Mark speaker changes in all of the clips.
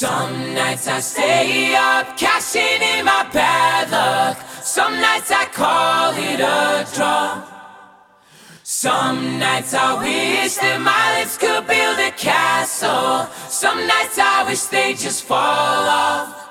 Speaker 1: Some nights I stay up, cashing in my bad luck. Some nights I call it a draw. Some nights I wish that my lips could build a castle. Some nights I wish they just fall off.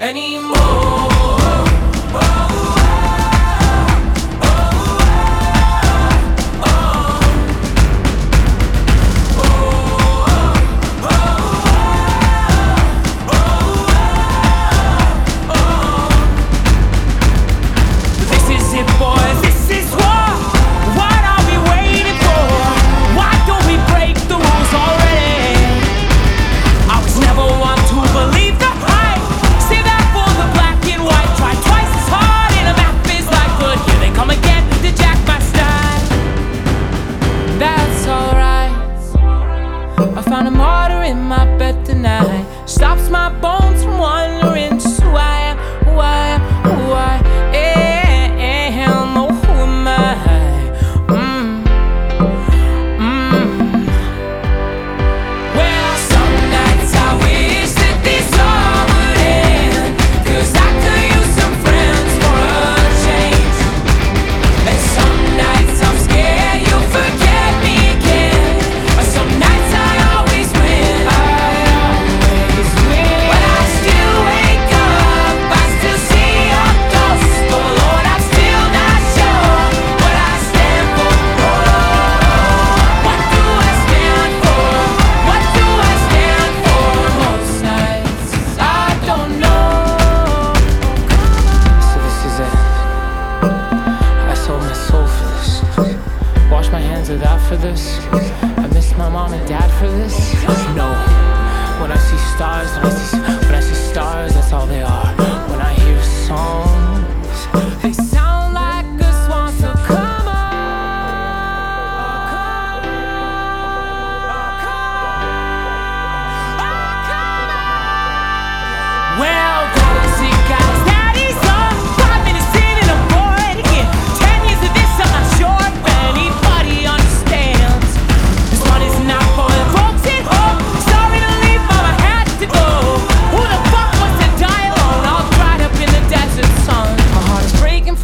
Speaker 1: anymore. my bones. friends
Speaker 2: that for this. I miss my mom and dad for this. No, when I see stars, when I see.